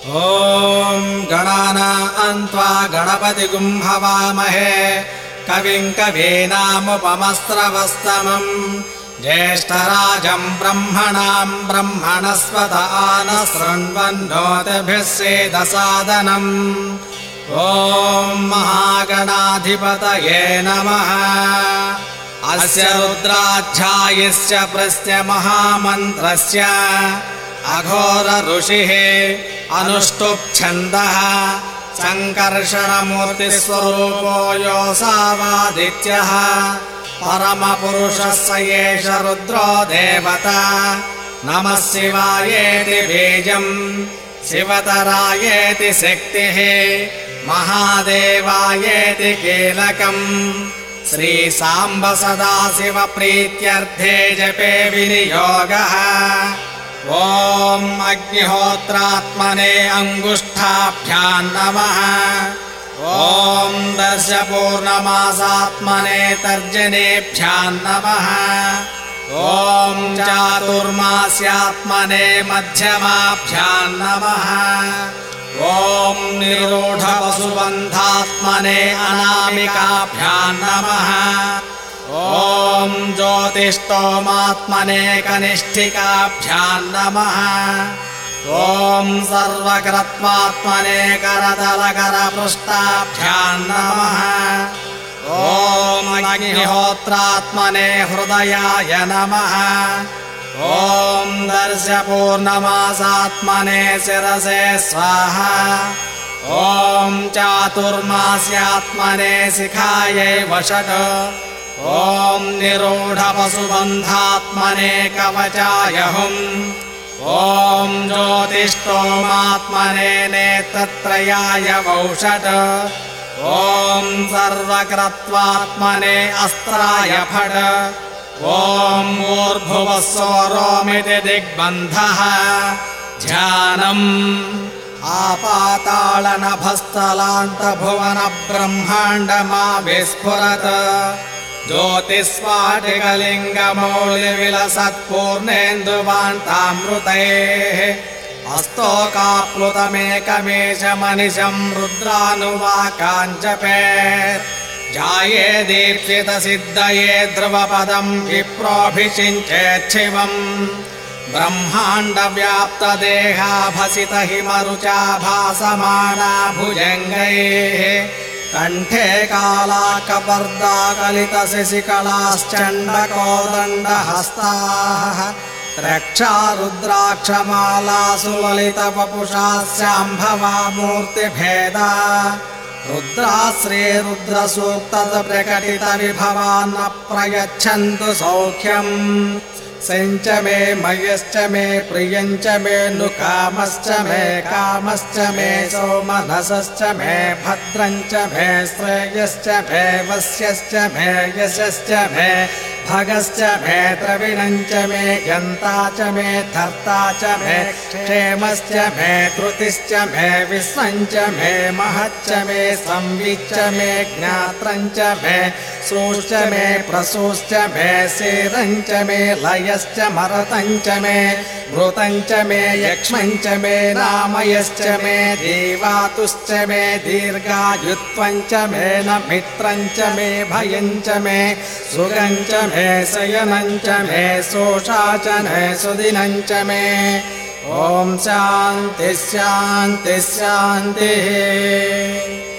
ॐ गणाना अन्त्वा गणपतिगुम्हवामहे कविम् कवीनामुपमस्त्रवस्तमम् ज्येष्ठराजम् ब्रह्मणाम् ब्रह्मणस्वत न शृण्वन्नोतिभिः सेदसादनम्। ॐ महागणाधिपतये नमः। अस्य रुद्राध्यायस्य प्रस्य महामन्त्रस्य अघोर ऋषिः अनुष्टुप्छन्दः सङ्कर्षणमूर्तिस्वरूपो योऽसावादित्यः परमपुरुषः स एष रुद्रो देवता। नमः शिवायेति बीजम् शिवतरायेति शक्तिः महादेवायेति कीलकम्। श्रीसाम्ब सदा शिवप्रीत्यर्थे जपे विनियोगः ॐ अग्निहोत्रात्मने अङ्गुष्ठाभ्याम् नमः। ॐ दर्शपूर्णमासात्मने तर्जनेभ्याम् नमः। ॐ चातुर्मास्यात्मने मध्यमाभ्याम् नमः। ॐ निरूढवसुबन्धात्मने अनामिकाभ्याम् नमः ॐ ज्योतिष्टोमात्मने कनिष्ठिकाभ्याम् नमः। ॐ सर्वकृत्वात्मने करतलकरपृष्ठाभ्याम् नमः। ॐ अग्निहोत्रात्मने हृदयाय नमः। ॐ दर्शपूर्णमासात्मने शिरसे स्वाहा। ॐ चातुर्मास्यात्मने शिखायै वषट् ॐ निरूढवसुबन्धात्मने कवचाय हुम् ॐ ज्योतिष्टोमात्मने नेत्रत्रयाय वौषट् ॐ सर्वकृत्वात्मने अस्त्राय फट् ॐ ऊर्भुवः सोरोमिति दिग्बन्धः। ध्यानम्। आपाताळनभस्थलान्तभुवन ब्रह्माण्डमा विस्फुरत् ज्योतिस्फाटिकलिङ्गमौलिविलसत्पूर्णेन्दुवान्तामृतैः अस्तोकाप्लुतमेकमेशमनिशम् रुद्रानुवाकाञ्जपे जाये दीप्सितसिद्धये ध्रुवपदम् विप्रोऽभिषिञ्चेच्छिवम् हिमरुचा भासमाना भुजङ्गैः कण्ठे कालाकपर्दाकलितशिशिकलाश्चण्डकोदण्डहस्ताः रक्षा रुद्राक्षमालासु ललितवपुषास्याम्भवा मूर्तिभेदा रुद्रा श्रीरुद्रसूक्त प्रकटितविभवान् प्रयच्छन्तु सौख्यम् सञ्च मे मयश्च मे प्रियञ्च मे नु कामश्च मे कामश्च मे सोमनसश्च मे भद्रञ्च मे श्रेयश्च मे वस्यश्च मे यशश्च मे भगश्च मे द्रविणञ्च मे यन्ता च मे धर्ता च मे क्षेमश्च मे कृतिश्च मे विश्वञ्च मे महच्च मे संविच्च मे ज्ञात्रञ्च मे श्रोश्च मे प्रसूश्च मे शेरञ्च मे लयश्च मरतञ्च मे मृतञ्च मे यक्ष्मञ्च मे नामयश्च मे देवातुश्च मे दीर्घायुत्वञ्च मे न मित्रञ्च मे भयञ्च मे सुगञ्च मे शयनञ्च मे शोषा च मे सुदिनञ्च मे। ॐ शान्तिः शान्तिः शान्तिः